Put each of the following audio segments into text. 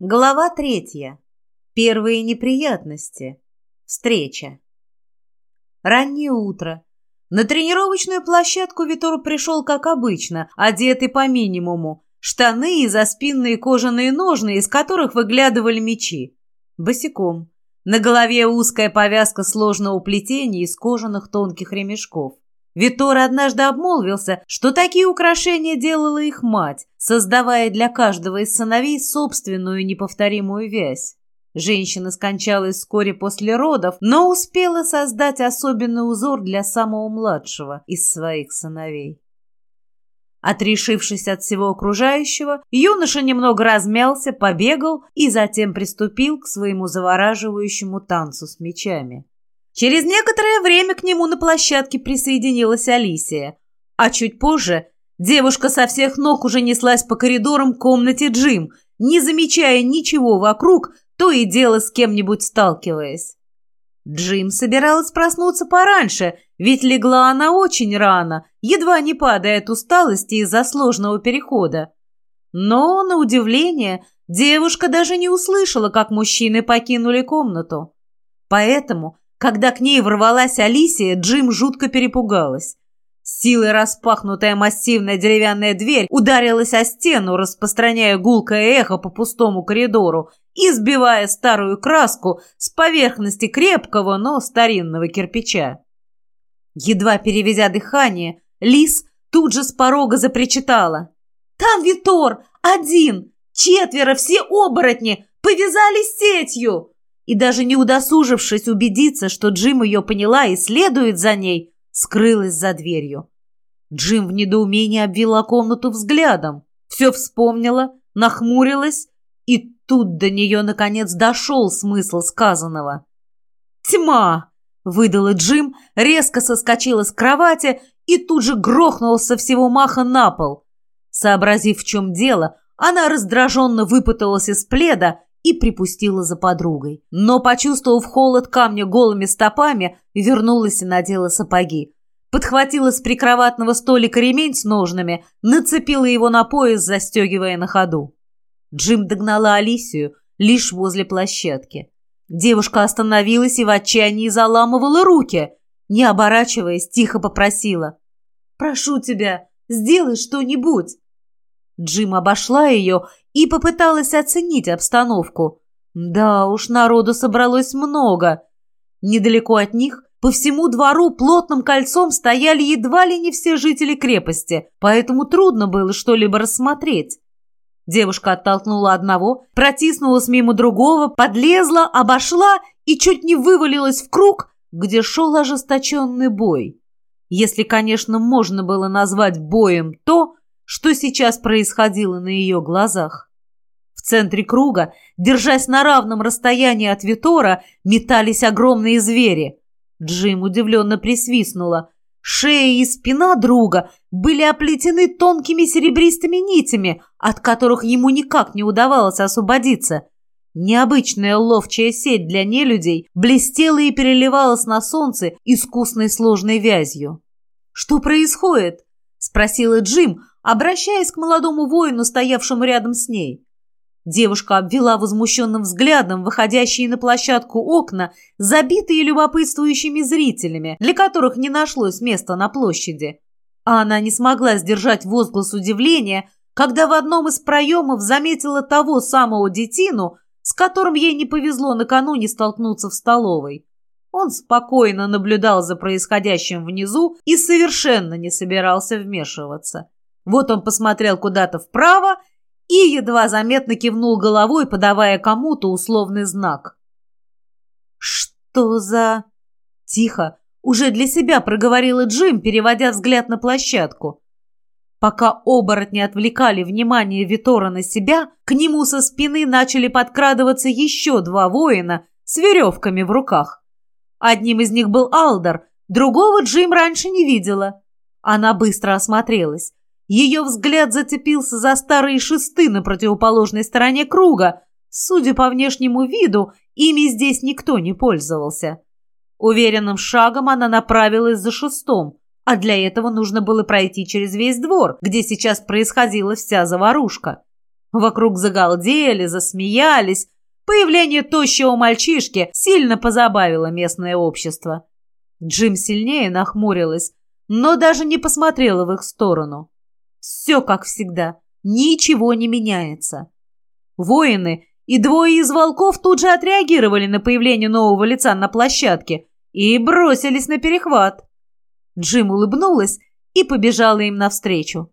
Глава третья. Первые неприятности. Встреча. Раннее утро. На тренировочную площадку Витор пришел, как обычно, одетый по минимуму. Штаны и заспинные кожаные ножны, из которых выглядывали мечи. Босиком. На голове узкая повязка сложного плетения из кожаных тонких ремешков. Витор однажды обмолвился, что такие украшения делала их мать, создавая для каждого из сыновей собственную неповторимую вязь. Женщина скончалась вскоре после родов, но успела создать особенный узор для самого младшего из своих сыновей. Отрешившись от всего окружающего, юноша немного размялся, побегал и затем приступил к своему завораживающему танцу с мечами. Через некоторое время к нему на площадке присоединилась Алисия, а чуть позже девушка со всех ног уже неслась по коридорам комнате Джим, не замечая ничего вокруг, то и дело с кем-нибудь сталкиваясь. Джим собиралась проснуться пораньше, ведь легла она очень рано, едва не падая от усталости из-за сложного перехода. Но, на удивление, девушка даже не услышала, как мужчины покинули комнату. Поэтому когда к ней ворвалась Алисия, Джим жутко перепугалась. силой распахнутая массивная деревянная дверь ударилась о стену, распространяя гулкое эхо по пустому коридору и сбивая старую краску с поверхности крепкого, но старинного кирпича. Едва переведя дыхание, Лис тут же с порога запричитала. «Там Витор! Один! Четверо! Все оборотни! Повязались сетью!» И даже не удосужившись убедиться, что Джим ее поняла и следует за ней, скрылась за дверью. Джим в недоумении обвела комнату взглядом, все вспомнила, нахмурилась, и тут до нее наконец дошел смысл сказанного. «Тьма!» — выдала Джим, резко соскочила с кровати и тут же грохнула со всего маха на пол. Сообразив, в чем дело, она раздраженно выпуталась из пледа и припустила за подругой. Но, почувствовав холод камня голыми стопами, вернулась и надела сапоги. Подхватила с прикроватного столика ремень с ножными, нацепила его на пояс, застегивая на ходу. Джим догнала Алисию лишь возле площадки. Девушка остановилась и в отчаянии заламывала руки. Не оборачиваясь, тихо попросила. «Прошу тебя, сделай что-нибудь!» Джим обошла ее и попыталась оценить обстановку. Да уж, народу собралось много. Недалеко от них по всему двору плотным кольцом стояли едва ли не все жители крепости, поэтому трудно было что-либо рассмотреть. Девушка оттолкнула одного, протиснулась мимо другого, подлезла, обошла и чуть не вывалилась в круг, где шел ожесточенный бой. Если, конечно, можно было назвать боем то, что сейчас происходило на ее глазах. В центре круга, держась на равном расстоянии от Витора, метались огромные звери. Джим удивленно присвистнула. Шея и спина друга были оплетены тонкими серебристыми нитями, от которых ему никак не удавалось освободиться. Необычная ловчая сеть для нелюдей блестела и переливалась на солнце искусной сложной вязью. «Что происходит?» — спросила Джим, обращаясь к молодому воину, стоявшему рядом с ней. Девушка обвела возмущенным взглядом выходящие на площадку окна, забитые любопытствующими зрителями, для которых не нашлось места на площади. А она не смогла сдержать возглас удивления, когда в одном из проемов заметила того самого детину, с которым ей не повезло накануне столкнуться в столовой. Он спокойно наблюдал за происходящим внизу и совершенно не собирался вмешиваться. Вот он посмотрел куда-то вправо и едва заметно кивнул головой, подавая кому-то условный знак. «Что за...» Тихо, уже для себя проговорила Джим, переводя взгляд на площадку. Пока оборотни отвлекали внимание Витора на себя, к нему со спины начали подкрадываться еще два воина с веревками в руках. Одним из них был Алдар, другого Джим раньше не видела. Она быстро осмотрелась. Ее взгляд зацепился за старые шесты на противоположной стороне круга. Судя по внешнему виду, ими здесь никто не пользовался. Уверенным шагом она направилась за шестом, а для этого нужно было пройти через весь двор, где сейчас происходила вся заварушка. Вокруг загалдели, засмеялись. Появление тощего мальчишки сильно позабавило местное общество. Джим сильнее нахмурилась, но даже не посмотрела в их сторону. Все как всегда, ничего не меняется. Воины и двое из волков тут же отреагировали на появление нового лица на площадке и бросились на перехват. Джим улыбнулась и побежала им навстречу.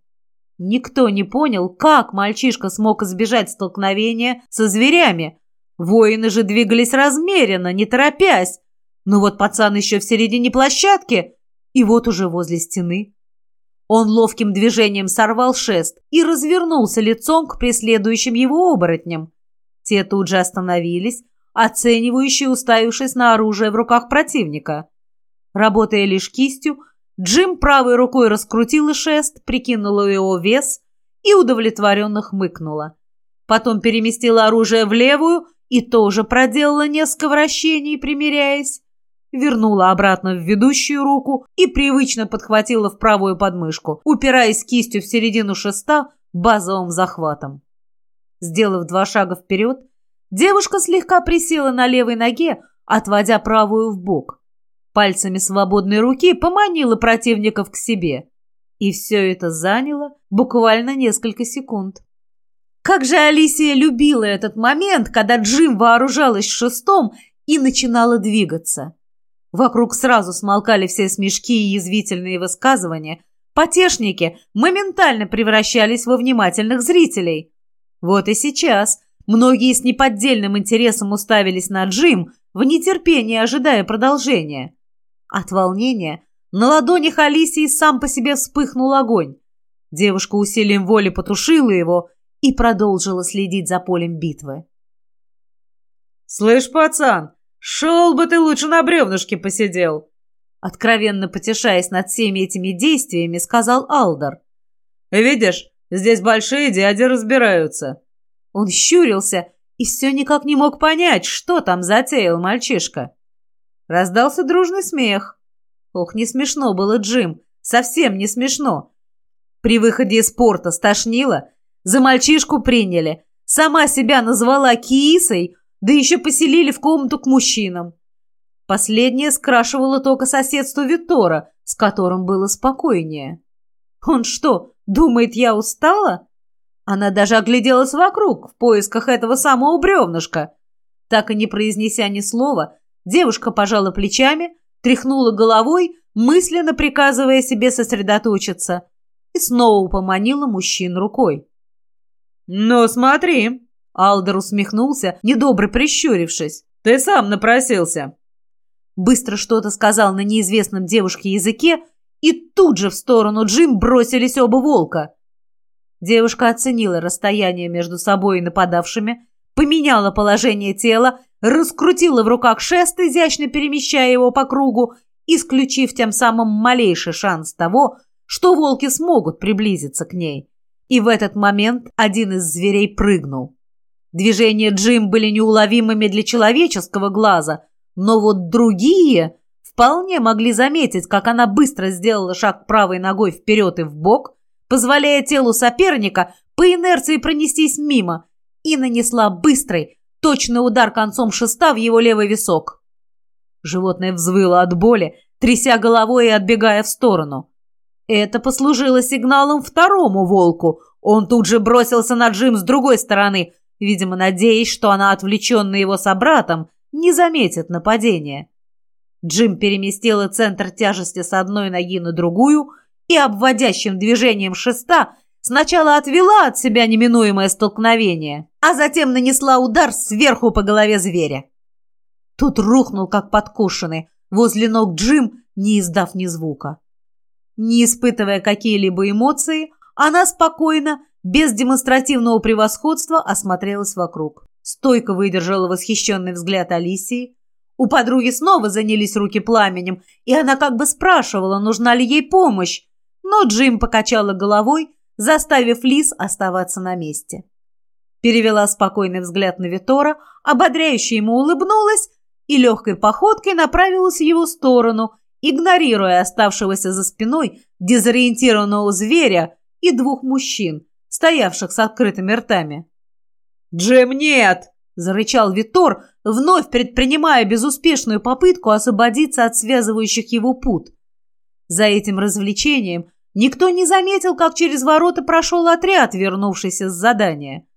Никто не понял, как мальчишка смог избежать столкновения со зверями. Воины же двигались размеренно, не торопясь. Но вот пацан еще в середине площадки, и вот уже возле стены. Он ловким движением сорвал шест и развернулся лицом к преследующим его оборотням. Те тут же остановились, оценивающие, уставившись на оружие в руках противника. Работая лишь кистью, Джим правой рукой раскрутила шест, прикинула его вес и удовлетворенно хмыкнула. Потом переместила оружие в левую и тоже проделала несколько вращений, примеряясь. Вернула обратно в ведущую руку и привычно подхватила в правую подмышку, упираясь кистью в середину шеста базовым захватом. Сделав два шага вперед, девушка слегка присела на левой ноге, отводя правую в бок. Пальцами свободной руки поманила противников к себе. И все это заняло буквально несколько секунд. Как же Алисия любила этот момент, когда Джим вооружалась шестом и начинала двигаться. Вокруг сразу смолкали все смешки и язвительные высказывания. Потешники моментально превращались во внимательных зрителей. Вот и сейчас многие с неподдельным интересом уставились на Джим, в нетерпении ожидая продолжения. От волнения на ладонях Алисии сам по себе вспыхнул огонь. Девушка усилием воли потушила его и продолжила следить за полем битвы. «Слышь, пацан, шел бы ты лучше на бревнышке посидел!» Откровенно потешаясь над всеми этими действиями, сказал Алдар. «Видишь, здесь большие дяди разбираются». Он щурился и все никак не мог понять, что там затеял мальчишка. Раздался дружный смех. Ох, не смешно было, Джим. Совсем не смешно. При выходе из порта стошнило. За мальчишку приняли. Сама себя назвала Киисой, да еще поселили в комнату к мужчинам. Последнее скрашивало только соседство Витора, с которым было спокойнее. Он что, думает, я устала? Она даже огляделась вокруг в поисках этого самого бревнышка. Так и не произнеся ни слова, Девушка пожала плечами, тряхнула головой, мысленно приказывая себе сосредоточиться, и снова поманила мужчин рукой. «Ну, смотри!» Алдер усмехнулся, недобро прищурившись. «Ты сам напросился!» Быстро что-то сказал на неизвестном девушке языке, и тут же в сторону Джим бросились оба волка. Девушка оценила расстояние между собой и нападавшими, поменяла положение тела, раскрутила в руках шест, изящно перемещая его по кругу, исключив тем самым малейший шанс того, что волки смогут приблизиться к ней. И в этот момент один из зверей прыгнул. Движения Джим были неуловимыми для человеческого глаза, но вот другие вполне могли заметить, как она быстро сделала шаг правой ногой вперед и вбок, позволяя телу соперника по инерции пронестись мимо, и нанесла быстрый, точный удар концом шеста в его левый висок. Животное взвыло от боли, тряся головой и отбегая в сторону. Это послужило сигналом второму волку. Он тут же бросился на Джим с другой стороны, видимо, надеясь, что она, отвлеченная его собратом, не заметит нападения. Джим переместила центр тяжести с одной ноги на другую и обводящим движением шеста Сначала отвела от себя неминуемое столкновение, а затем нанесла удар сверху по голове зверя. Тут рухнул, как подкушенный, возле ног Джим, не издав ни звука. Не испытывая какие-либо эмоции, она спокойно, без демонстративного превосходства, осмотрелась вокруг. Стойко выдержала восхищенный взгляд Алисии. У подруги снова занялись руки пламенем, и она как бы спрашивала, нужна ли ей помощь. Но Джим покачала головой заставив Лис оставаться на месте. Перевела спокойный взгляд на Витора, ободряюще ему улыбнулась и легкой походкой направилась в его сторону, игнорируя оставшегося за спиной дезориентированного зверя и двух мужчин, стоявших с открытыми ртами. «Джим, нет!» — зарычал Витор, вновь предпринимая безуспешную попытку освободиться от связывающих его пут. За этим развлечением никто не заметил, как через ворота прошел отряд, вернувшийся с задания.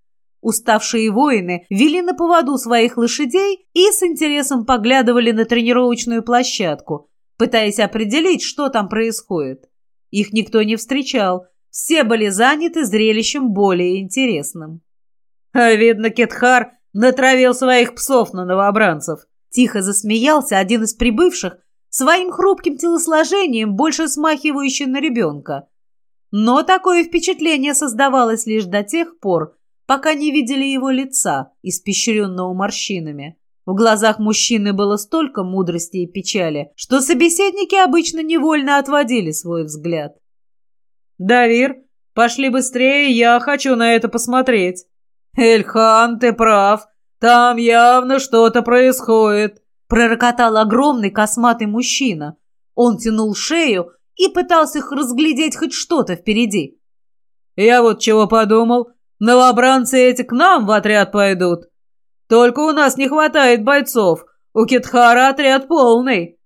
Уставшие воины вели на поводу своих лошадей и с интересом поглядывали на тренировочную площадку, пытаясь определить, что там происходит. Их никто не встречал, все были заняты зрелищем более интересным. А видно, Кетхар натравил своих псов на новобранцев. Тихо засмеялся один из прибывших, своим хрупким телосложением, больше смахивающий на ребенка. Но такое впечатление создавалось лишь до тех пор, пока не видели его лица, испещренного морщинами. В глазах мужчины было столько мудрости и печали, что собеседники обычно невольно отводили свой взгляд. «Давир, пошли быстрее, я хочу на это посмотреть». «Эльхан, ты прав, там явно что-то происходит», — пророкотал огромный косматый мужчина. Он тянул шею и пытался их разглядеть хоть что-то впереди. «Я вот чего подумал. Новобранцы эти к нам в отряд пойдут. Только у нас не хватает бойцов. У Китхара отряд полный».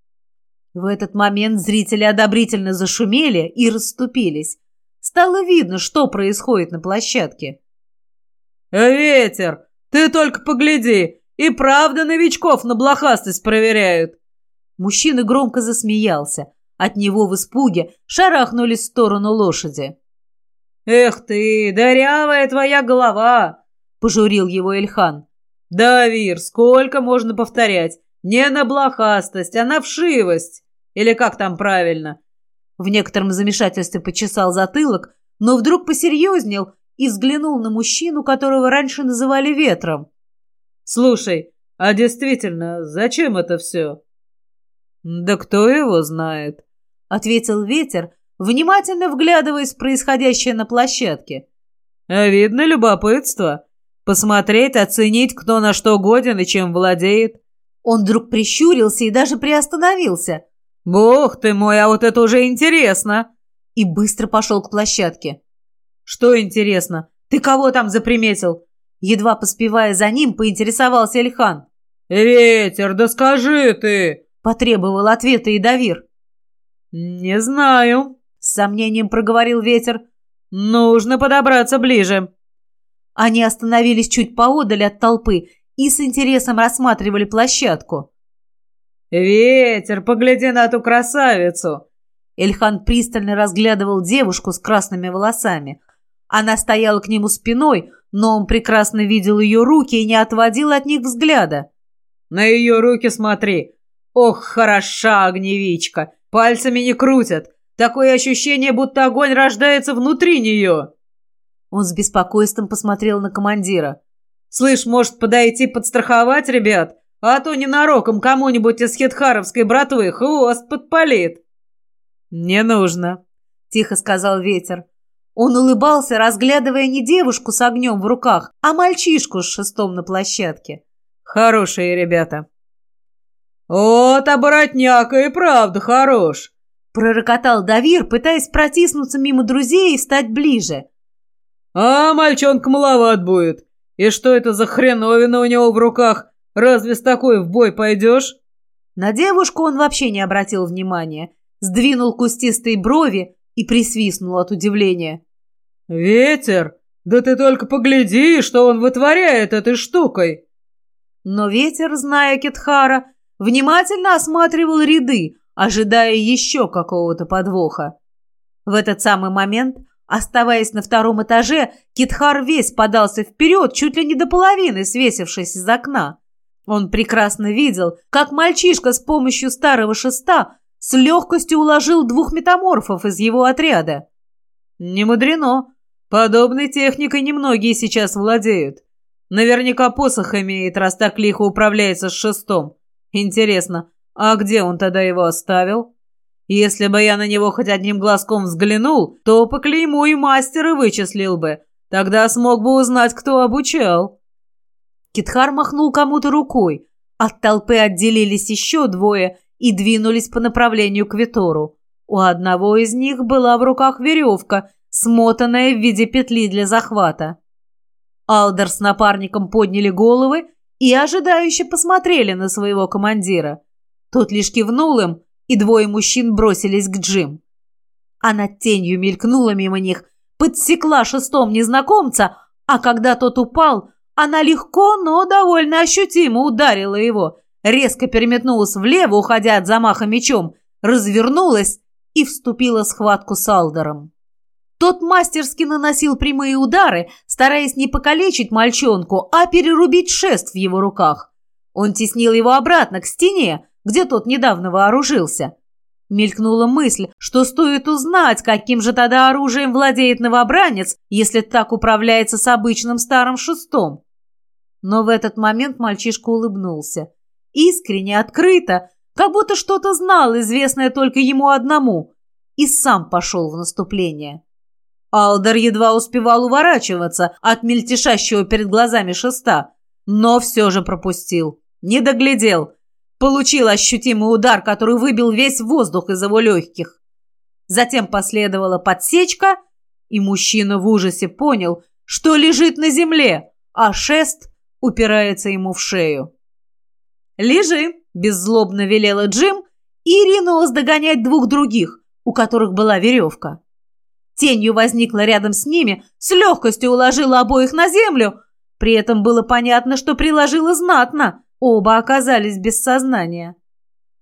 В этот момент зрители одобрительно зашумели и расступились. Стало видно, что происходит на площадке. «Ветер, ты только погляди! И правда новичков на блохастость проверяют!» Мужчина громко засмеялся. От него в испуге шарахнулись в сторону лошади. «Эх ты, дырявая твоя голова!» — пожурил его Эльхан. «Да, Вир, сколько можно повторять? Не на блохастость, а на вшивость! Или как там правильно?» В некотором замешательстве почесал затылок, но вдруг посерьезнел и взглянул на мужчину, которого раньше называли Ветром. «Слушай, а действительно, зачем это все?» «Да кто его знает?» — ответил Ветер, внимательно вглядываясь в происходящее на площадке. «А видно любопытство. Посмотреть, оценить, кто на что годен и чем владеет». Он вдруг прищурился и даже приостановился. «Бог ты мой, а вот это уже интересно!» И быстро пошел к площадке. «Что интересно? Ты кого там заприметил?» Едва поспевая за ним, поинтересовался Эльхан. «Ветер, да скажи ты!» Потребовал ответа и Давир. «Не знаю», — с сомнением проговорил ветер. «Нужно подобраться ближе». Они остановились чуть поодаль от толпы и с интересом рассматривали площадку. «Ветер, погляди на эту красавицу!» Эльхан пристально разглядывал девушку с красными волосами. Она стояла к нему спиной, но он прекрасно видел ее руки и не отводил от них взгляда. «На ее руки смотри! Ох, хороша огневичка! Пальцами не крутят. Такое ощущение, будто огонь рождается внутри нее. Он с беспокойством посмотрел на командира. «Слышь, может, подойти подстраховать ребят? А то ненароком кому-нибудь из хитхаровской братвы хвост подпалит». «Не нужно», — тихо сказал ветер. Он улыбался, разглядывая не девушку с огнем в руках, а мальчишку с шестом на площадке. «Хорошие ребята». «Вот, оборотняка и правда хорош!» Пророкотал Давир, пытаясь протиснуться мимо друзей и стать ближе. «А мальчонка маловат будет. И что это за хреновина у него в руках? Разве с такой в бой пойдешь?» На девушку он вообще не обратил внимания. Сдвинул кустистые брови и присвистнул от удивления. «Ветер, да ты только погляди, что он вытворяет этой штукой!» Но ветер, зная Кетхара, внимательно осматривал ряды, ожидая еще какого-то подвоха. В этот самый момент, оставаясь на втором этаже, Китхар весь подался вперед, чуть ли не до половины свесившись из окна. Он прекрасно видел, как мальчишка с помощью старого шеста с легкостью уложил двух метаморфов из его отряда. Не мудрено. Подобной техникой немногие сейчас владеют. Наверняка посох имеет, раз так лихо управляется с шестом. Интересно, а где он тогда его оставил? Если бы я на него хоть одним глазком взглянул, то по клейму и мастера вычислил бы. Тогда смог бы узнать, кто обучал. Китхар махнул кому-то рукой. От толпы отделились еще двое и двинулись по направлению к Витору. У одного из них была в руках веревка, смотанное в виде петли для захвата. Алдер с напарником подняли головы и ожидающе посмотрели на своего командира. Тот лишь кивнул им, и двое мужчин бросились к Джим. Она тенью мелькнула мимо них, подсекла шестом незнакомца, а когда тот упал, она легко, но довольно ощутимо ударила его, резко переметнулась влево, уходя от замаха мечом, развернулась и вступила в схватку с Алдером. Тот мастерски наносил прямые удары, стараясь не покалечить мальчонку, а перерубить шест в его руках. Он теснил его обратно к стене, где тот недавно вооружился. Мелькнула мысль, что стоит узнать, каким же тогда оружием владеет новобранец, если так управляется с обычным старым шестом. Но в этот момент мальчишка улыбнулся. Искренне, открыто, как будто что-то знал, известное только ему одному, и сам пошел в наступление. Алдер едва успевал уворачиваться от мельтешащего перед глазами шеста, но все же пропустил. Не доглядел. Получил ощутимый удар, который выбил весь воздух из его легких. Затем последовала подсечка, и мужчина в ужасе понял, что лежит на земле, а шест упирается ему в шею. «Лежи!» – беззлобно велела Джим и ринулась догонять двух других, у которых была веревка. Тенью возникла рядом с ними, с легкостью уложила обоих на землю. При этом было понятно, что приложила знатно. Оба оказались без сознания.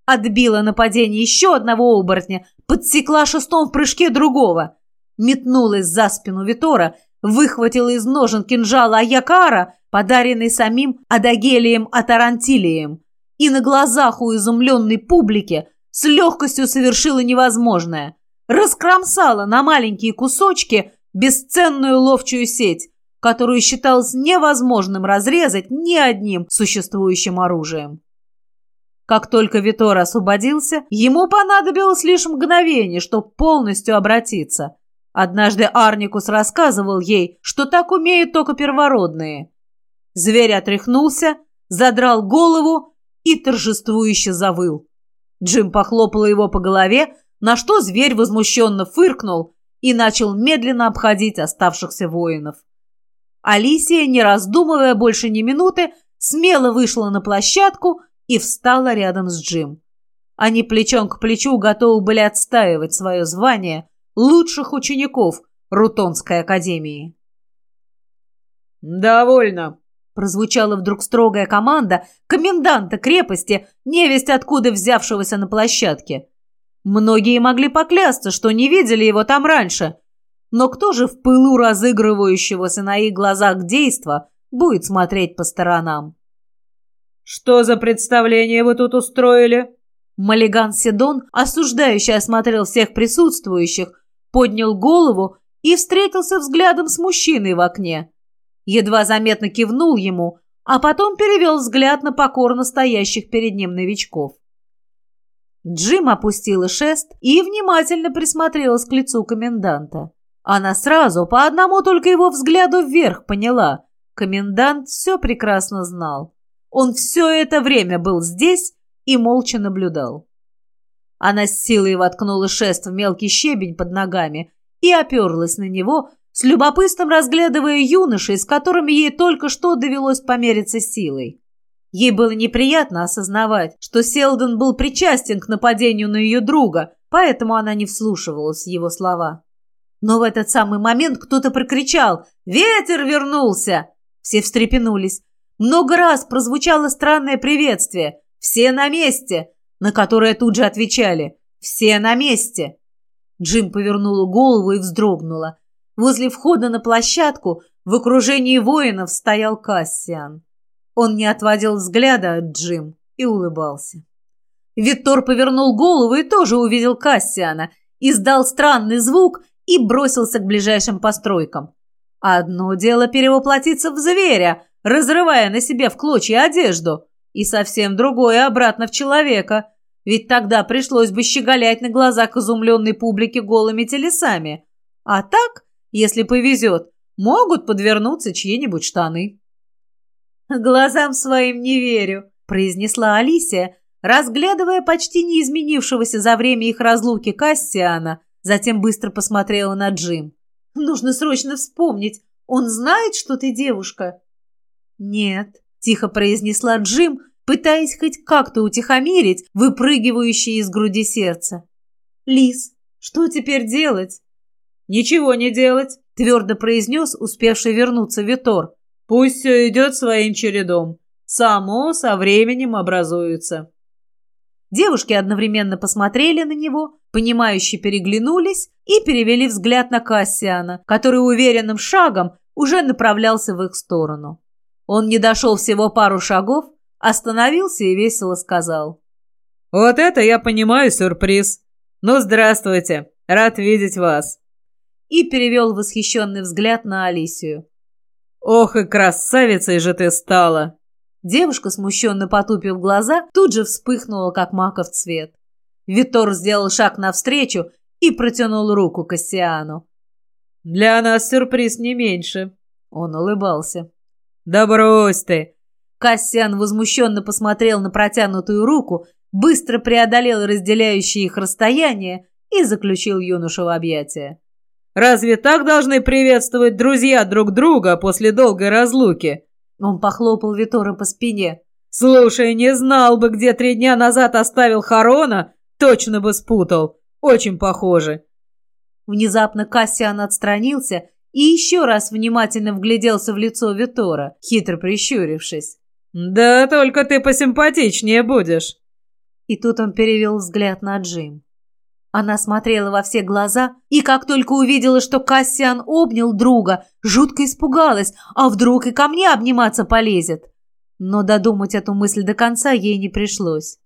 Отбила нападение еще одного оборотня, подсекла шестом в прыжке другого. Метнулась за спину Витора, выхватила из ножен кинжала Аякара, подаренный самим Адагелием Атарантилием, и на глазах у изумленной публики с легкостью совершила невозможное – раскромсала на маленькие кусочки бесценную ловчую сеть, которую считалось невозможным разрезать ни одним существующим оружием. Как только Витор освободился, ему понадобилось лишь мгновение, чтобы полностью обратиться. Однажды Арникус рассказывал ей, что так умеют только первородные. Зверь отряхнулся, задрал голову и торжествующе завыл. Джим похлопала его по голове, на что зверь возмущенно фыркнул и начал медленно обходить оставшихся воинов. Алисия, не раздумывая больше ни минуты, смело вышла на площадку и встала рядом с Джим. Они плечом к плечу готовы были отстаивать свое звание лучших учеников Рутонской академии. «Довольно», — прозвучала вдруг строгая команда коменданта крепости, невесть откуда взявшегося на площадке. Многие могли поклясться, что не видели его там раньше. Но кто же в пылу разыгрывающегося на их глазах действа будет смотреть по сторонам? «Что за представление вы тут устроили?» Малиган Седон, осуждающий осмотрел всех присутствующих, поднял голову и встретился взглядом с мужчиной в окне. Едва заметно кивнул ему, а потом перевел взгляд на покорно стоящих перед ним новичков. Джим опустила шест и внимательно присмотрелась к лицу коменданта. Она сразу, по одному только его взгляду вверх, поняла. Комендант все прекрасно знал. Он все это время был здесь и молча наблюдал. Она с силой воткнула шест в мелкий щебень под ногами и оперлась на него, с любопытством разглядывая юношей, с которыми ей только что довелось помериться силой. Ей было неприятно осознавать, что Селдон был причастен к нападению на ее друга, поэтому она не вслушивалась в его слова. Но в этот самый момент кто-то прокричал «Ветер вернулся!» Все встрепенулись. Много раз прозвучало странное приветствие «Все на месте!», на которое тут же отвечали «Все на месте!». Джим повернула голову и вздрогнула. Возле входа на площадку в окружении воинов стоял Кассиан. Он не отводил взгляда от Джим и улыбался. Виктор повернул голову и тоже увидел Кассиана, издал странный звук и бросился к ближайшим постройкам. Одно дело перевоплотиться в зверя, разрывая на себе в клочья одежду, и совсем другое обратно в человека, ведь тогда пришлось бы щеголять на глазах изумленной публики голыми телесами. А так, если повезет, могут подвернуться чьи-нибудь штаны. «Глазам своим не верю», — произнесла Алисия, разглядывая почти не изменившегося за время их разлуки Кассиана, затем быстро посмотрела на Джим. Нужно срочно вспомнить. Он знает, что ты девушка?» «Нет», — тихо произнесла Джим, пытаясь хоть как-то утихомирить выпрыгивающее из груди сердце. «Лис, что теперь делать?» «Ничего не делать», — твердо произнес успевший вернуться Витор. «Пусть все идет своим чередом. Само со временем образуется». Девушки одновременно посмотрели на него, понимающе переглянулись и перевели взгляд на Кассиана, который уверенным шагом уже направлялся в их сторону. Он не дошел всего пару шагов, остановился и весело сказал. «Вот это я понимаю сюрприз. Ну, здравствуйте, рад видеть вас». И перевел восхищенный взгляд на Алисию. «Ох и красавицей же ты стала!» Девушка, смущенно потупив глаза, тут же вспыхнула, как маков цвет. Витор сделал шаг навстречу и протянул руку Кассиану. «Для нас сюрприз не меньше», — он улыбался. «Да брось ты!» Кассиан возмущенно посмотрел на протянутую руку, быстро преодолел разделяющие их расстояние и заключил юношу в объятия. «Разве так должны приветствовать друзья друг друга после долгой разлуки?» Он похлопал Витора по спине. «Слушай, не знал бы, где три дня назад оставил Харона, точно бы спутал. Очень похоже». Внезапно Кассиан отстранился и еще раз внимательно вгляделся в лицо Витора, хитро прищурившись. «Да только ты посимпатичнее будешь». И тут он перевел взгляд на Джим. Она смотрела во все глаза, и как только увидела, что Кассиан обнял друга, жутко испугалась, а вдруг и ко мне обниматься полезет. Но додумать эту мысль до конца ей не пришлось.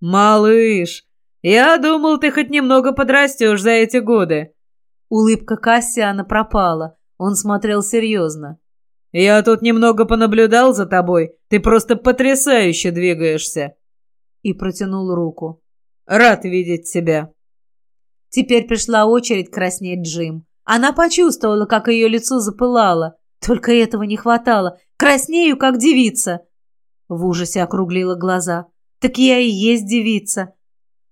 «Малыш, я думал, ты хоть немного подрастешь за эти годы». Улыбка Кассиана пропала. Он смотрел серьезно. «Я тут немного понаблюдал за тобой. Ты просто потрясающе двигаешься». И протянул руку. Рад видеть тебя». Теперь пришла очередь краснеть Джим. Она почувствовала, как ее лицо запылало. Только этого не хватало. Краснею, как девица. В ужасе округлила глаза. Так я и есть девица.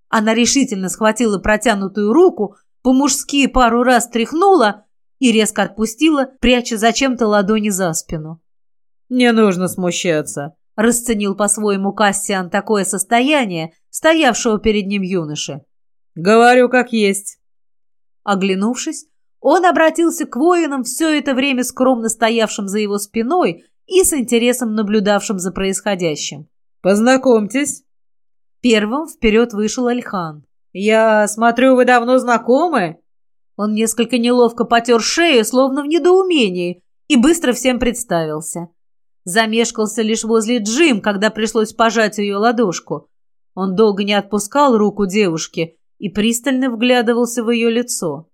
Она решительно схватила протянутую руку, по-мужски пару раз тряхнула и резко отпустила, пряча зачем-то ладони за спину. «Не нужно смущаться», — расценил по-своему Кассиан такое состояние, стоявшего перед ним юноши. «Говорю, как есть». Оглянувшись, он обратился к воинам, все это время скромно стоявшим за его спиной и с интересом наблюдавшим за происходящим. «Познакомьтесь». Первым вперед вышел Альхан. «Я смотрю, вы давно знакомы?» Он несколько неловко потер шею, словно в недоумении, и быстро всем представился. Замешкался лишь возле Джим, когда пришлось пожать ее ладошку. Он долго не отпускал руку девушки и пристально вглядывался в ее лицо.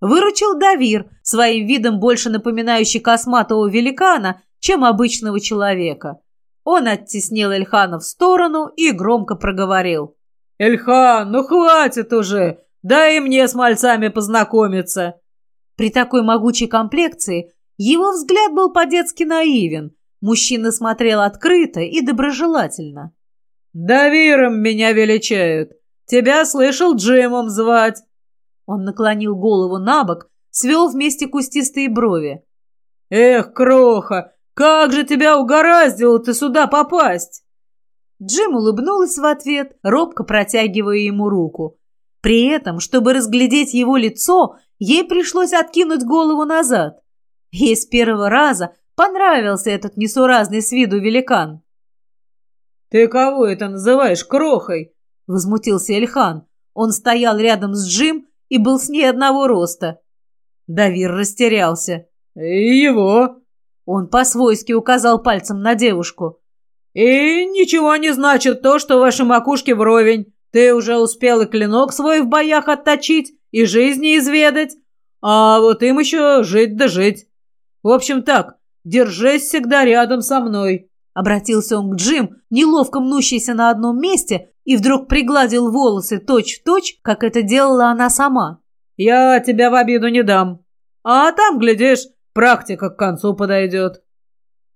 Выручил Давир, своим видом больше напоминающий косматого великана, чем обычного человека. Он оттеснил Эльхана в сторону и громко проговорил. «Эльхан, ну хватит уже! Дай мне с мальцами познакомиться!» При такой могучей комплекции его взгляд был по-детски наивен. Мужчина смотрел открыто и доброжелательно. «Давиром меня величают. Тебя слышал Джимом звать». Он наклонил голову на бок, свел вместе кустистые брови. «Эх, кроха, как же тебя угораздило ты сюда попасть!» Джим улыбнулась в ответ, робко протягивая ему руку. При этом, чтобы разглядеть его лицо, ей пришлось откинуть голову назад. Ей с первого раза понравился этот несуразный с виду великан. «Ты кого это называешь крохой?» — возмутился Эльхан. Он стоял рядом с Джим и был с ней одного роста. Давир растерялся. «И его?» Он по-свойски указал пальцем на девушку. «И ничего не значит то, что ваши макушки вровень. Ты уже успел и клинок свой в боях отточить, и жизни изведать. А вот им еще жить да жить. В общем так, держись всегда рядом со мной». Обратился он к Джим, неловко мнущийся на одном месте, и вдруг пригладил волосы точь-в-точь, точь, как это делала она сама. «Я тебя в обиду не дам. А там, глядишь, практика к концу подойдет».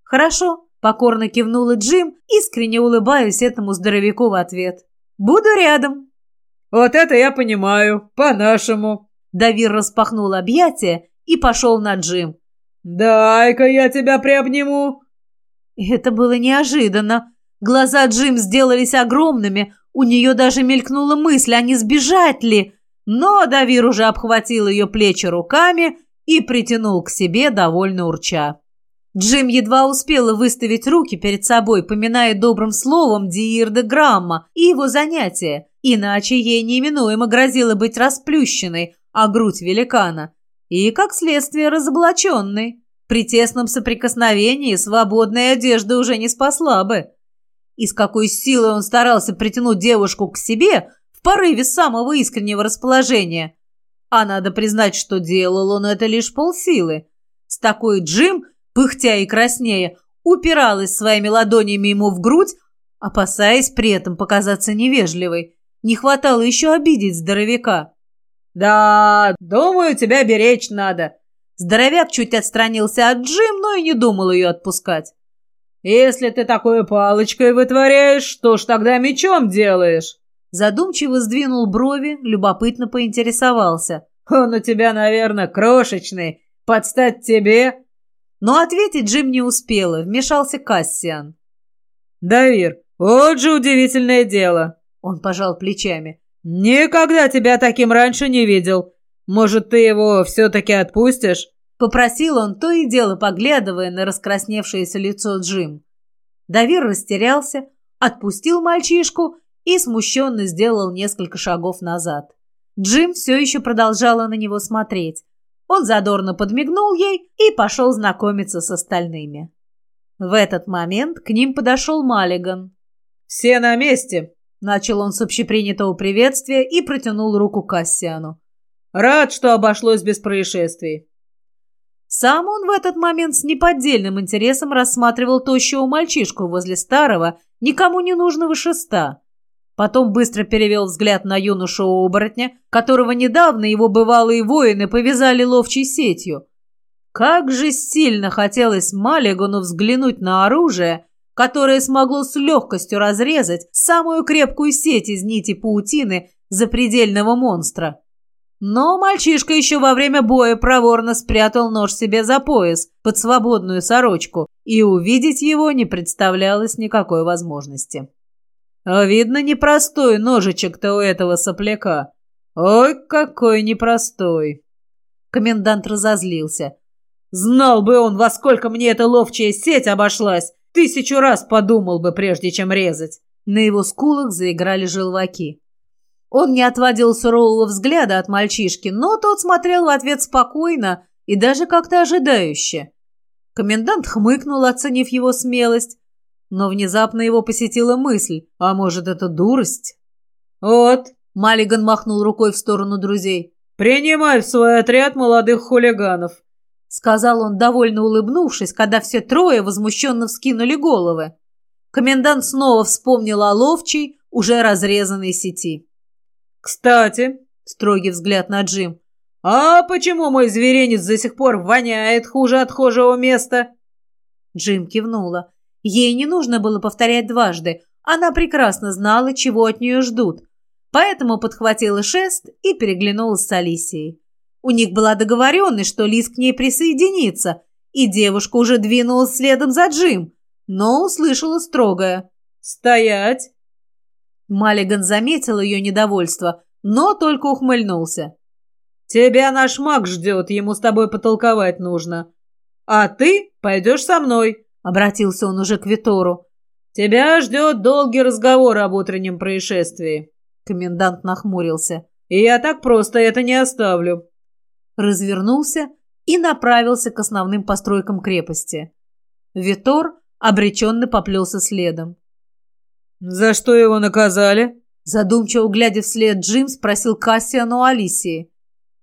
«Хорошо», — покорно кивнула Джим, искренне улыбаясь этому здоровяку в ответ. «Буду рядом». «Вот это я понимаю, по-нашему. Давир распахнул объятия и пошел на Джим. «Дай-ка я тебя приобниму!» Это было неожиданно. Глаза Джим сделались огромными, у нее даже мелькнула мысль, а не сбежать ли. Но Давир уже обхватил ее плечи руками и притянул к себе, довольно урча. Джим едва успела выставить руки перед собой, поминая добрым словом Диирда Грамма и его занятия, иначе ей неминуемо грозило быть расплющенной, а грудь великана, и, как следствие, разоблаченной. При тесном соприкосновении свободная одежда уже не спасла бы. И с какой силой он старался притянуть девушку к себе в порыве самого искреннего расположения. А надо признать, что делал он это лишь полсилы. С такой Джим – пыхтя и краснея, упиралась своими ладонями ему в грудь, опасаясь при этом показаться невежливой. Не хватало еще обидеть здоровяка. «Да, думаю, тебя беречь надо». Здоровяк чуть отстранился от Джим, но и не думал ее отпускать. «Если ты такой палочкой вытворяешь, что ж тогда мечом делаешь?» Задумчиво сдвинул брови, любопытно поинтересовался. «Он у тебя, наверное, крошечный. Подстать тебе?» Но ответить Джим не успела, вмешался Кассиан. «Давир, вот же удивительное дело!» Он пожал плечами. «Никогда тебя таким раньше не видел. Может, ты его все-таки отпустишь?» Попросил он, то и дело поглядывая на раскрасневшееся лицо Джим. Давир растерялся, отпустил мальчишку и смущенно сделал несколько шагов назад. Джим все еще продолжала на него смотреть. Он задорно подмигнул ей и пошел знакомиться с остальными. В этот момент к ним подошел Маллиган. «Все на месте!» – начал он с общепринятого приветствия и протянул руку Кассиану. «Рад, что обошлось без происшествий». Сам он в этот момент с неподдельным интересом рассматривал тощего мальчишку возле старого, никому не нужного шеста. Потом быстро перевел взгляд на юношу-оборотня, которого недавно его бывалые воины повязали ловчей сетью. Как же сильно хотелось Малигону взглянуть на оружие, которое смогло с легкостью разрезать самую крепкую сеть из нити паутины запредельного монстра. Но мальчишка еще во время боя проворно спрятал нож себе за пояс под свободную сорочку, и увидеть его не представлялось никакой возможности. А видно, непростой ножичек-то у этого сопляка. Ой, какой непростой. Комендант разозлился. Знал бы он, во сколько мне эта ловчая сеть обошлась, тысячу раз подумал бы, прежде чем резать. На его скулах заиграли желваки. Он не отводил сурового взгляда от мальчишки, но тот смотрел в ответ спокойно и даже как-то ожидающе. Комендант хмыкнул, оценив его смелость, но внезапно его посетила мысль, а может, это дурость? «Вот», — Маллиган махнул рукой в сторону друзей, «принимай в свой отряд молодых хулиганов», — сказал он, довольно улыбнувшись, когда все трое возмущенно вскинули головы. Комендант снова вспомнил о ловчей, уже разрезанной сети. «Кстати», — строгий взгляд на Джим, «а почему мой зверинец до сих пор воняет хуже отхожего места?» Джим кивнула. Ей не нужно было повторять дважды. Она прекрасно знала, чего от нее ждут. Поэтому подхватила шест и переглянулась с Алисией. У них была договоренность, что Лис к ней присоединится, и девушка уже двинулась следом за Джим, но услышала строгое «Стоять!». Маллиган заметил ее недовольство, но только ухмыльнулся. «Тебя наш маг ждет, ему с тобой потолковать нужно. А ты пойдешь со мной». Обратился он уже к Витору. «Тебя ждет долгий разговор об утреннем происшествии». Комендант нахмурился. «И я так просто это не оставлю». Развернулся и направился к основным постройкам крепости. Витор обреченно поплелся следом. «За что его наказали?» Задумчиво глядя вслед Джим спросил Кассиану Алисии.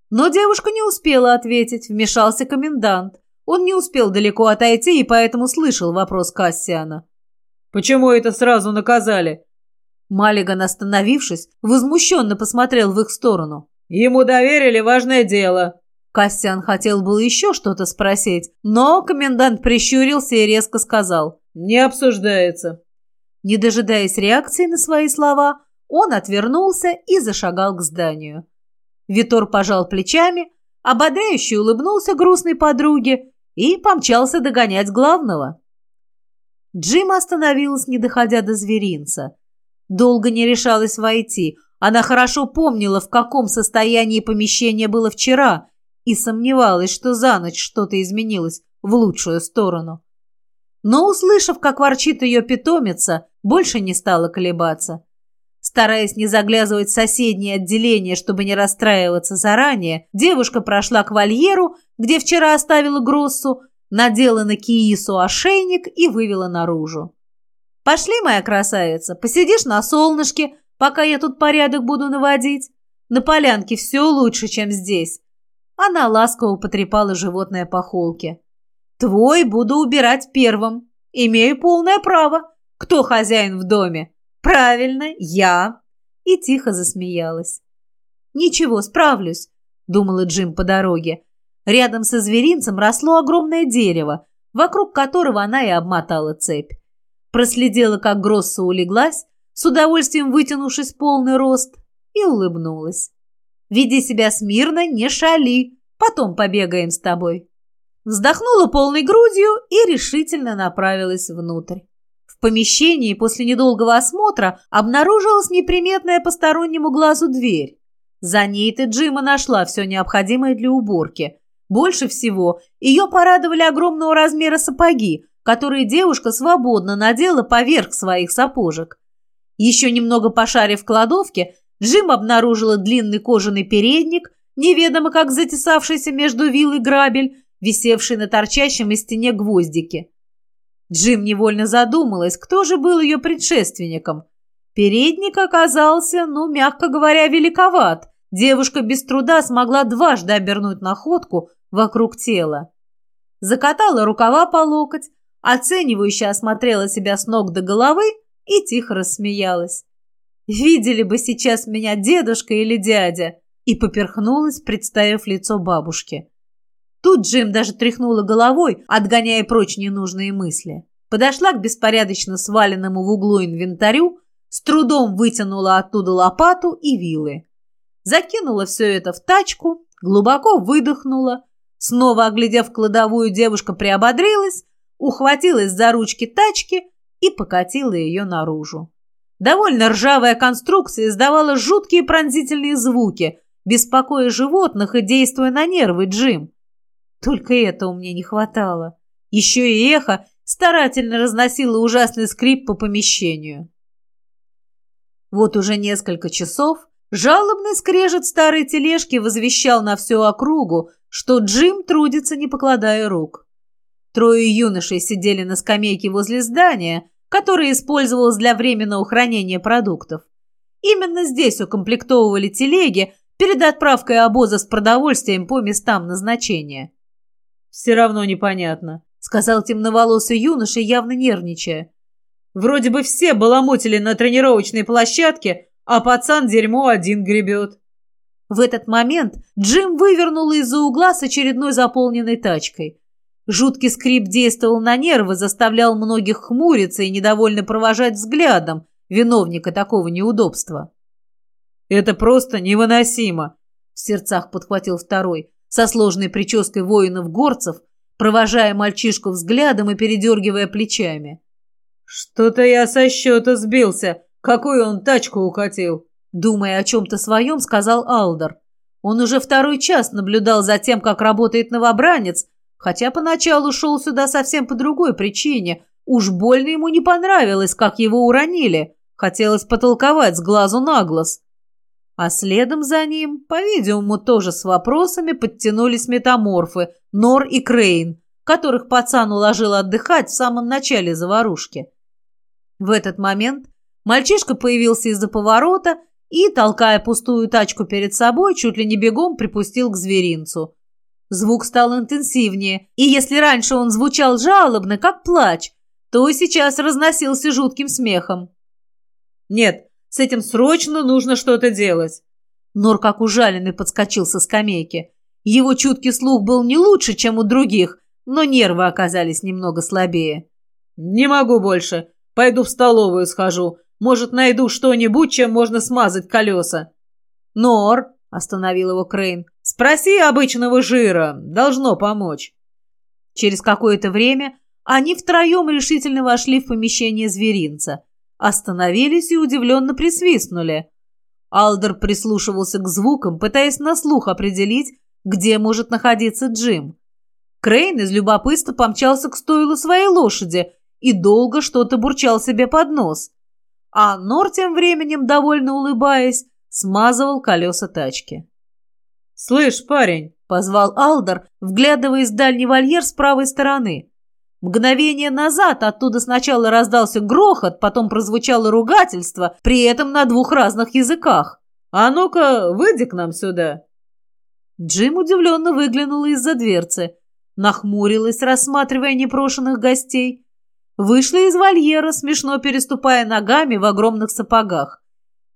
Но девушка не успела ответить, вмешался комендант. Он не успел далеко отойти и поэтому слышал вопрос Кассиана. «Почему это сразу наказали?» Маллиган, остановившись, возмущенно посмотрел в их сторону. «Ему доверили важное дело». Кассиан хотел было еще что-то спросить, но комендант прищурился и резко сказал «Не обсуждается». Не дожидаясь реакции на свои слова, он отвернулся и зашагал к зданию. Витор пожал плечами, ободряюще улыбнулся грустной подруге и помчался догонять главного. Джим остановилась, не доходя до зверинца. Долго не решалась войти. Она хорошо помнила, в каком состоянии помещение было вчера, и сомневалась, что за ночь что-то изменилось в лучшую сторону. Но, услышав, как ворчит ее питомица, больше не стала колебаться. Стараясь не заглядывать в соседнее отделение, чтобы не расстраиваться заранее, девушка прошла к вольеру, где вчера оставила Гроссу, надела на Киису ошейник и вывела наружу. «Пошли, моя красавица, посидишь на солнышке, пока я тут порядок буду наводить. На полянке все лучше, чем здесь». Она ласково потрепала животное по холке. «Твой буду убирать первым. Имею полное право. Кто хозяин в доме?» «Правильно, я!» И тихо засмеялась. «Ничего, справлюсь», — думала Джим по дороге. Рядом со зверинцем росло огромное дерево, вокруг которого она и обмотала цепь. Проследила, как Гросса улеглась, с удовольствием вытянувшись полный рост, и улыбнулась. «Веди себя смирно, не шали, потом побегаем с тобой». Вздохнула полной грудью и решительно направилась внутрь. В помещении после недолгого осмотра обнаружилась неприметная постороннему глазу дверь. За ней-то Джима нашла все необходимое для уборки. Больше всего ее порадовали огромного размера сапоги, которые девушка свободно надела поверх своих сапожек. Еще немного пошарив в кладовке, Джим обнаружила длинный кожаный передник, неведомо как затесавшийся между вилой грабель, висевший на торчащем из стене гвоздике. Джим невольно задумалась, кто же был ее предшественником. Передник оказался, ну, мягко говоря, великоват. Девушка без труда смогла дважды обернуть находку вокруг тела. Закатала рукава по локоть, оценивающе осмотрела себя с ног до головы и тихо рассмеялась. «Видели бы сейчас меня дедушка или дядя!» и поперхнулась, представив лицо бабушки. Тут Джим даже тряхнула головой, отгоняя прочь ненужные мысли. Подошла к беспорядочно сваленному в углу инвентарю, с трудом вытянула оттуда лопату и вилы. Закинула все это в тачку, глубоко выдохнула, Снова оглядев кладовую, девушка приободрилась, ухватилась за ручки тачки и покатила ее наружу. Довольно ржавая конструкция издавала жуткие пронзительные звуки, беспокоя животных и действуя на нервы Джим. Только этого мне не хватало. Еще и эхо старательно разносило ужасный скрип по помещению. Вот уже несколько часов жалобный скрежет старой тележки возвещал на всю округу, что Джим трудится, не покладая рук. Трое юношей сидели на скамейке возле здания, которое использовалось для временного хранения продуктов. Именно здесь укомплектовывали телеги перед отправкой обоза с продовольствием по местам назначения. «Все равно непонятно», — сказал темноволосый юноша, явно нервничая. «Вроде бы все баламутили на тренировочной площадке, а пацан дерьмо один гребет». В этот момент Джим вывернул из-за угла с очередной заполненной тачкой. Жуткий скрип действовал на нервы, заставлял многих хмуриться и недовольно провожать взглядом виновника такого неудобства. «Это просто невыносимо!» — в сердцах подхватил второй, со сложной прической воинов-горцев, провожая мальчишку взглядом и передергивая плечами. «Что-то я со счета сбился. Какую он тачку укатил?» Думая о чем-то своем, сказал Алдер. Он уже второй час наблюдал за тем, как работает новобранец, хотя поначалу шел сюда совсем по другой причине. Уж больно ему не понравилось, как его уронили. Хотелось потолковать с глазу на глаз. А следом за ним, по-видимому, тоже с вопросами подтянулись метаморфы Нор и Крейн, которых пацан уложил отдыхать в самом начале заварушки. В этот момент мальчишка появился из-за поворота и, толкая пустую тачку перед собой, чуть ли не бегом припустил к зверинцу. Звук стал интенсивнее, и если раньше он звучал жалобно, как плач, то сейчас разносился жутким смехом. «Нет, с этим срочно нужно что-то делать!» Нор, как ужаленный, подскочил со скамейки. Его чуткий слух был не лучше, чем у других, но нервы оказались немного слабее. «Не могу больше. Пойду в столовую схожу. Может, найду что-нибудь, чем можно смазать колеса. Нор, остановил его Крейн. «Спроси обычного жира, должно помочь». Через какое-то время они втроем решительно вошли в помещение зверинца, остановились и удивленно присвистнули. Алдер прислушивался к звукам, пытаясь на слух определить, где может находиться Джим. Крейн из любопытства помчался к стойлу своей лошади и долго что-то бурчал себе под нос. А Нор тем временем, довольно улыбаясь, смазывал колеса тачки. «Слышь, парень!» — позвал Алдер, вглядываясь в дальний вольер с правой стороны. Мгновение назад оттуда сначала раздался грохот, потом прозвучало ругательство, при этом на двух разных языках. «А ну-ка, выйди к нам сюда!» Джим удивленно выглянула из-за дверцы, нахмурилась, рассматривая непрошенных гостей, вышла из вольера, смешно переступая ногами в огромных сапогах,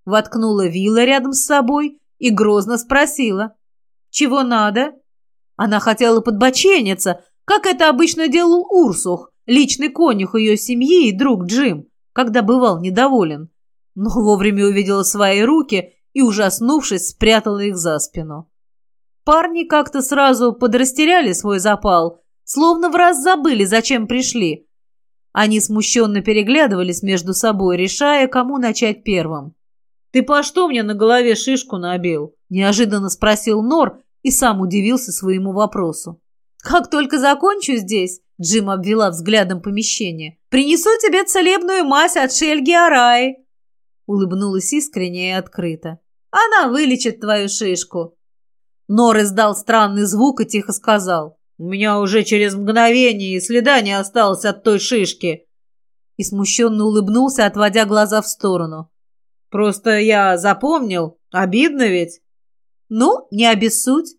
воткнула вилла рядом с собой и грозно спросила, «Чего надо?» Она хотела подбочениться, как это обычно делал Урсух, личный конюх ее семьи и друг Джим, когда бывал недоволен. Но вовремя увидела свои руки и, ужаснувшись, спрятала их за спину. Парни как-то сразу подрастеряли свой запал, словно в раз забыли, зачем пришли. Они смущенно переглядывались между собой, решая, кому начать первым. «Ты по что мне на голове шишку набил?» – неожиданно спросил Нор и сам удивился своему вопросу. «Как только закончу здесь», — Джим обвела взглядом помещение, «принесу тебе целебную мазь от Шельги Араи». Улыбнулась искренне и открыто. «Она вылечит твою шишку». Нор издал странный звук и тихо сказал. «У меня уже через мгновение и следа не осталось от той шишки». И смущенно улыбнулся, отводя глаза в сторону. «Просто я запомнил. Обидно ведь?» «Ну, не обессудь.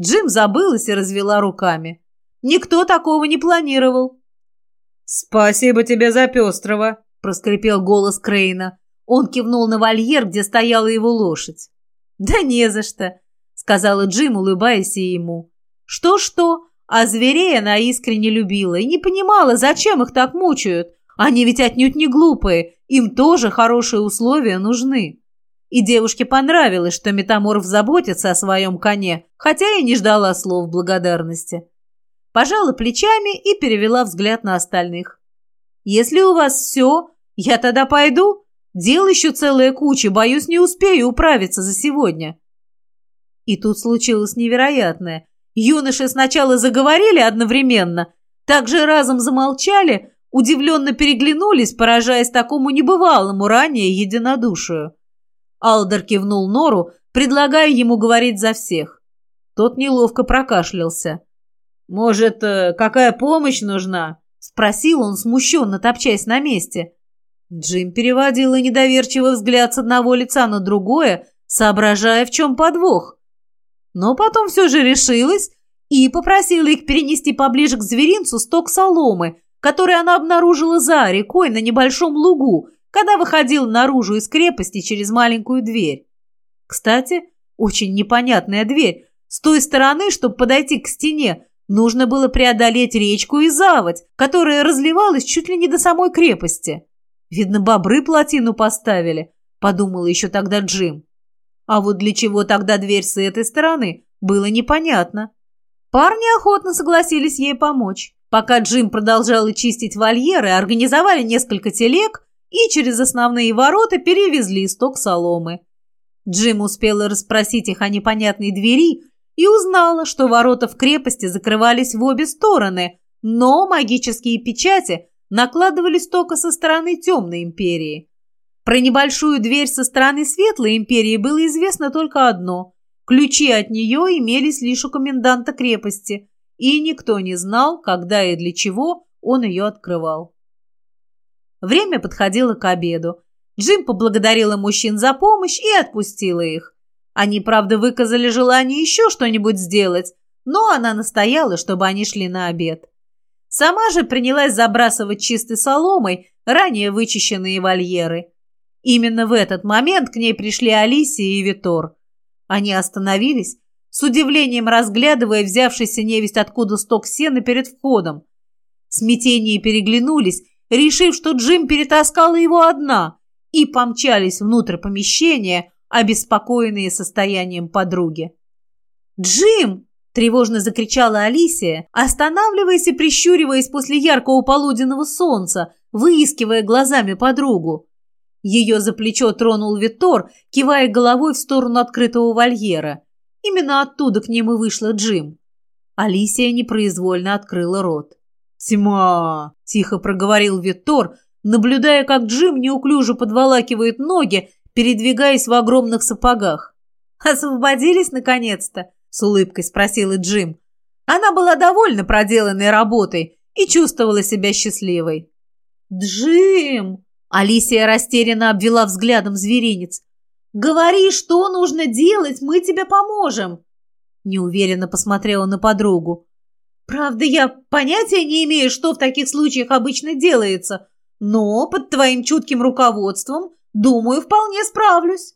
Джим забылась и развела руками. Никто такого не планировал. «Спасибо тебе за пестрого», — проскрипел голос Крейна. Он кивнул на вольер, где стояла его лошадь. «Да не за что», — сказала Джим, улыбаясь и ему. «Что-что, а зверей она искренне любила и не понимала, зачем их так мучают. Они ведь отнюдь не глупые, им тоже хорошие условия нужны». И девушке понравилось, что метаморф заботится о своем коне, хотя и не ждала слов благодарности. Пожала плечами и перевела взгляд на остальных. «Если у вас все, я тогда пойду. Дел еще целая куча, боюсь, не успею управиться за сегодня». И тут случилось невероятное. Юноши сначала заговорили одновременно, также разом замолчали, удивленно переглянулись, поражаясь такому небывалому ранее единодушию. Алдер кивнул Нору, предлагая ему говорить за всех. Тот неловко прокашлялся. «Может, э, какая помощь нужна?» — спросил он, смущенно топчась на месте. Джим переводила недоверчивый взгляд с одного лица на другое, соображая, в чем подвох. Но потом все же решилась и попросила их перенести поближе к зверинцу сток соломы, который она обнаружила за рекой на небольшом лугу, когда выходил наружу из крепости через маленькую дверь. Кстати, очень непонятная дверь. С той стороны, чтобы подойти к стене, нужно было преодолеть речку и заводь, которая разливалась чуть ли не до самой крепости. Видно, бобры плотину поставили, подумал еще тогда Джим. А вот для чего тогда дверь с этой стороны, было непонятно. Парни охотно согласились ей помочь. Пока Джим продолжал чистить вольеры, организовали несколько телег и через основные ворота перевезли сток соломы. Джим успела расспросить их о непонятной двери и узнала, что ворота в крепости закрывались в обе стороны, но магические печати накладывались только со стороны Темной империи. Про небольшую дверь со стороны Светлой империи было известно только одно – ключи от нее имелись лишь у коменданта крепости, и никто не знал, когда и для чего он ее открывал. Время подходило к обеду. Джим поблагодарила мужчин за помощь и отпустила их. Они, правда, выказали желание еще что-нибудь сделать, но она настояла, чтобы они шли на обед. Сама же принялась забрасывать чистой соломой ранее вычищенные вольеры. Именно в этот момент к ней пришли Алисия и Витор. Они остановились, с удивлением разглядывая взявшийся невесть откуда сток сена перед входом. Смятение переглянулись решив, что Джим перетаскала его одна, и помчались внутрь помещения, обеспокоенные состоянием подруги. «Джим!» – тревожно закричала Алисия, останавливаясь и прищуриваясь после яркого полуденного солнца, выискивая глазами подругу. Ее за плечо тронул Витор, кивая головой в сторону открытого вольера. Именно оттуда к ним и вышла Джим. Алисия непроизвольно открыла рот. «Тьма!» – тихо проговорил Витор, наблюдая, как Джим неуклюже подволакивает ноги, передвигаясь в огромных сапогах. «Освободились, наконец-то?» – с улыбкой спросила Джим. Она была довольна проделанной работой и чувствовала себя счастливой. «Джим!» – Алисия растерянно обвела взглядом зверинец. «Говори, что нужно делать, мы тебе поможем!» Неуверенно посмотрела на подругу. «Правда, я понятия не имею, что в таких случаях обычно делается, но под твоим чутким руководством, думаю, вполне справлюсь».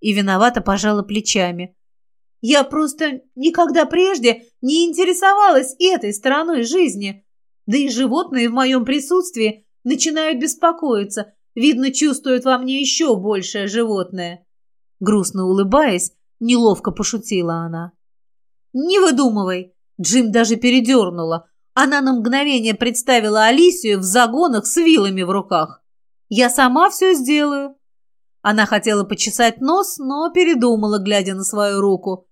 И виновато пожала плечами. «Я просто никогда прежде не интересовалась этой стороной жизни. Да и животные в моем присутствии начинают беспокоиться. Видно, чувствуют во мне еще большее животное». Грустно улыбаясь, неловко пошутила она. «Не выдумывай!» Джим даже передернула. Она на мгновение представила Алисию в загонах с вилами в руках. «Я сама все сделаю». Она хотела почесать нос, но передумала, глядя на свою руку.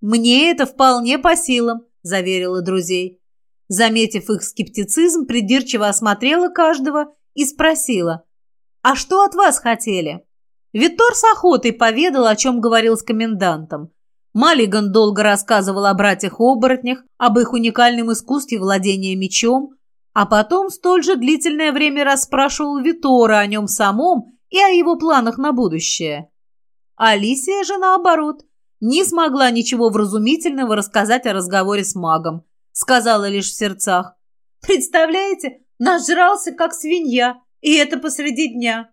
«Мне это вполне по силам», – заверила друзей. Заметив их скептицизм, придирчиво осмотрела каждого и спросила, «А что от вас хотели?» Витор с охотой поведал, о чем говорил с комендантом. Маллиган долго рассказывал о братьях-оборотнях, об их уникальном искусстве владения мечом, а потом столь же длительное время расспрашивал Витора о нем самом и о его планах на будущее. Алисия же, наоборот, не смогла ничего вразумительного рассказать о разговоре с магом. Сказала лишь в сердцах. «Представляете, нажрался, как свинья, и это посреди дня».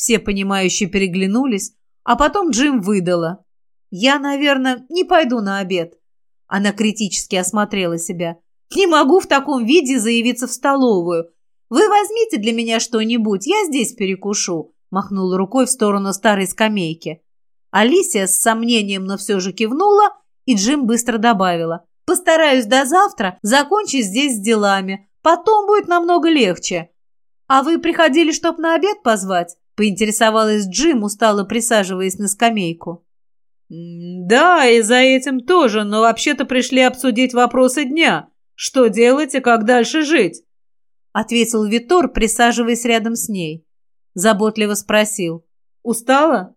Все понимающие переглянулись, а потом Джим выдала. «Я, наверное, не пойду на обед». Она критически осмотрела себя. «Не могу в таком виде заявиться в столовую. Вы возьмите для меня что-нибудь, я здесь перекушу», махнула рукой в сторону старой скамейки. Алисия с сомнением, но все же кивнула, и Джим быстро добавила. «Постараюсь до завтра закончить здесь с делами. Потом будет намного легче». «А вы приходили, чтоб на обед позвать?» Поинтересовалась Джим, устало присаживаясь на скамейку. «Да, и за этим тоже, но вообще-то пришли обсудить вопросы дня. Что делать и как дальше жить?» Ответил Витор, присаживаясь рядом с ней. Заботливо спросил. «Устала?»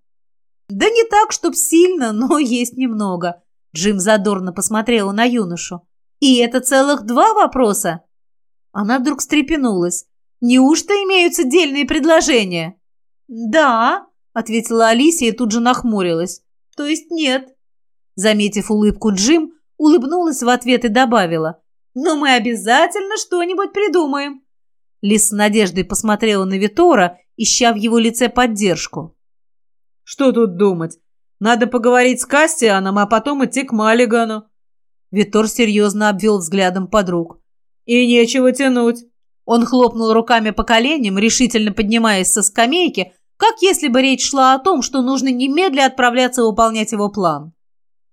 «Да не так, чтоб сильно, но есть немного». Джим задорно посмотрела на юношу. «И это целых два вопроса?» Она вдруг встрепенулась. «Неужто имеются дельные предложения?» «Да», — ответила Алисия и тут же нахмурилась. То есть нет. Заметив улыбку Джим, улыбнулась в ответ и добавила. Но мы обязательно что-нибудь придумаем. Лис с надеждой посмотрела на Витора, ища в его лице поддержку. «Что тут думать? Надо поговорить с Кастианом, а потом идти к Маллигану». Витор серьезно обвел взглядом подруг. «И нечего тянуть». Он хлопнул руками по коленям, решительно поднимаясь со скамейки, как если бы речь шла о том, что нужно немедля отправляться выполнять его план.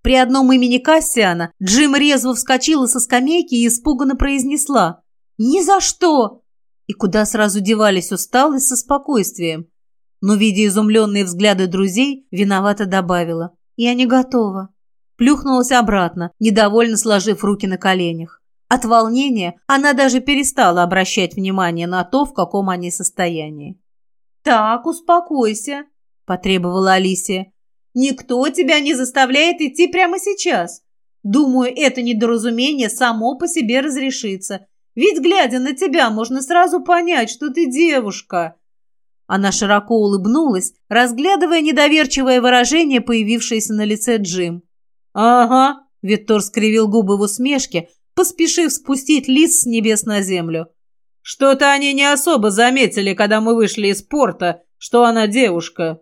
При одном имени Кассиана Джим резво вскочила со скамейки и испуганно произнесла «Ни за что!» И куда сразу девались усталость со спокойствием. Но, видя изумленные взгляды друзей, виновато добавила «Я не готова». Плюхнулась обратно, недовольно сложив руки на коленях. От волнения она даже перестала обращать внимание на то, в каком они состоянии. «Так, успокойся», – потребовала Алисия. «Никто тебя не заставляет идти прямо сейчас. Думаю, это недоразумение само по себе разрешится. Ведь, глядя на тебя, можно сразу понять, что ты девушка». Она широко улыбнулась, разглядывая недоверчивое выражение, появившееся на лице Джим. «Ага», — Виттор скривил губы в усмешке, поспешив спустить лис с небес на землю. Что-то они не особо заметили, когда мы вышли из порта, что она девушка».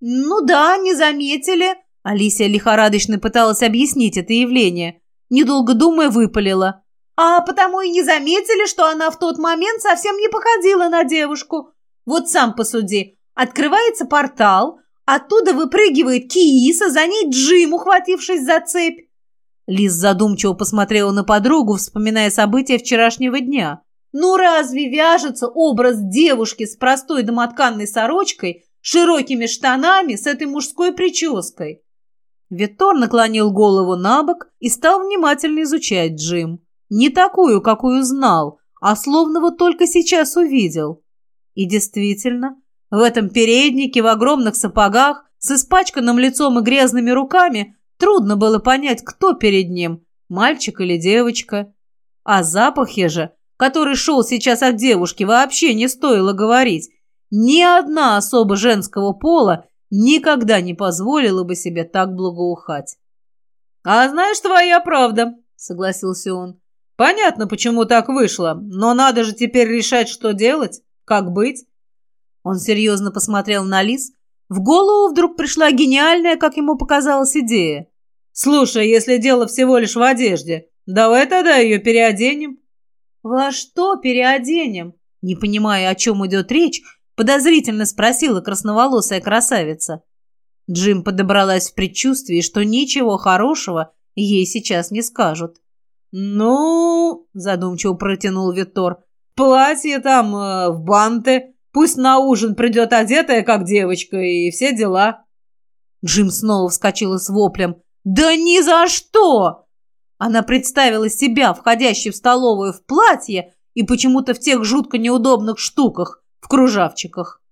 «Ну да, не заметили». Алисия лихорадочно пыталась объяснить это явление. Недолго думая, выпалила. «А потому и не заметили, что она в тот момент совсем не походила на девушку. Вот сам посуди. Открывается портал, Оттуда выпрыгивает Кииса, за ней Джим, ухватившись за цепь. Лиз задумчиво посмотрела на подругу, вспоминая события вчерашнего дня. Ну разве вяжется образ девушки с простой домотканной сорочкой, широкими штанами, с этой мужской прической? Витор наклонил голову на бок и стал внимательно изучать Джим. Не такую, какую знал, а словно вот только сейчас увидел. И действительно, в этом переднике, в огромных сапогах, с испачканным лицом и грязными руками, трудно было понять, кто перед ним, мальчик или девочка. О запахе же, который шел сейчас от девушки, вообще не стоило говорить. Ни одна особа женского пола никогда не позволила бы себе так благоухать. «А знаешь, твоя правда», — согласился он. Понятно, почему так вышло, но надо же теперь решать, что делать, как быть. Он серьезно посмотрел на Лис. В голову вдруг пришла гениальная, как ему показалась, идея. «Слушай, если дело всего лишь в одежде, давай тогда ее переоденем». «Во что переоденем?» Не понимая, о чем идет речь, подозрительно спросила красноволосая красавица. Джим подобралась в предчувствии, что ничего хорошего ей сейчас не скажут. «Ну...» — задумчиво протянул Витор. «Платье там э, в банты. Пусть на ужин придет одетая, как девочка, и все дела». Джим снова вскочила с воплем. «Да ни за что!» Она представила себя, входящей в столовую в платье и почему-то в тех жутко неудобных штуках, в кружавчиках.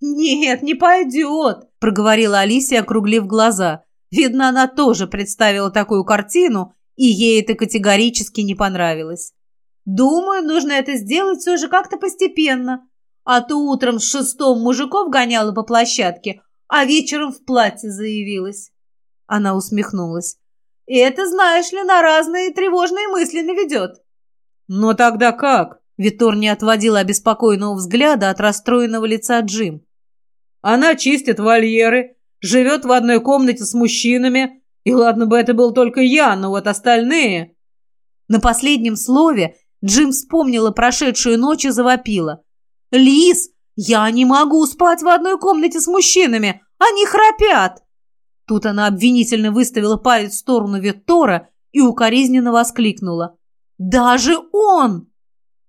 «Нет, не пойдет», — проговорила Алисия, округлив глаза. Видно, она тоже представила такую картину и ей это категорически не понравилось. Думаю, нужно это сделать все же как-то постепенно. А то утром с шестом мужиков гоняла по площадке, а вечером в платье заявилась. Она усмехнулась. И это, знаешь ли, на разные тревожные мысли наведет. Но тогда как? Витор не отводил обеспокоенного взгляда от расстроенного лица Джим. Она чистит вольеры, живет в одной комнате с мужчинами, и ладно бы это был только я, но вот остальные... На последнем слове Джим вспомнила прошедшую ночь и завопила. «Лис, я не могу спать в одной комнате с мужчинами! Они храпят!» Тут она обвинительно выставила палец в сторону Вектора и укоризненно воскликнула. «Даже он!»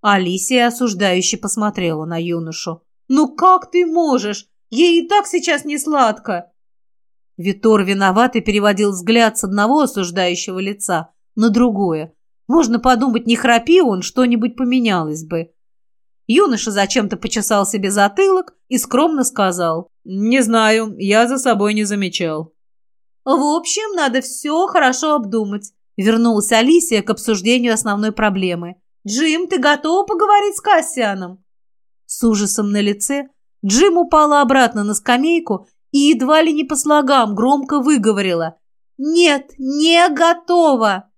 Алисия осуждающе посмотрела на юношу. «Ну как ты можешь? Ей и так сейчас не сладко!» Витор виноватый переводил взгляд с одного осуждающего лица на другое. Можно подумать, не храпи он, что-нибудь поменялось бы. Юноша зачем-то почесал себе затылок и скромно сказал. «Не знаю, я за собой не замечал». «В общем, надо все хорошо обдумать», — вернулась Алисия к обсуждению основной проблемы. «Джим, ты готова поговорить с Кассианом?» С ужасом на лице Джим упала обратно на скамейку и едва ли не по слогам громко выговорила. «Нет, не готова!»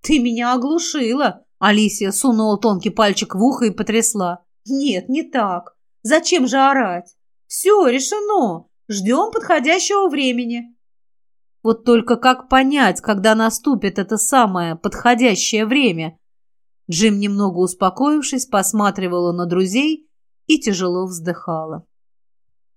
«Ты меня оглушила!» Алисия сунула тонкий пальчик в ухо и потрясла. «Нет, не так. Зачем же орать? Все, решено. Ждем подходящего времени». Вот только как понять, когда наступит это самое подходящее время? Джим, немного успокоившись, посматривала на друзей и тяжело вздыхала.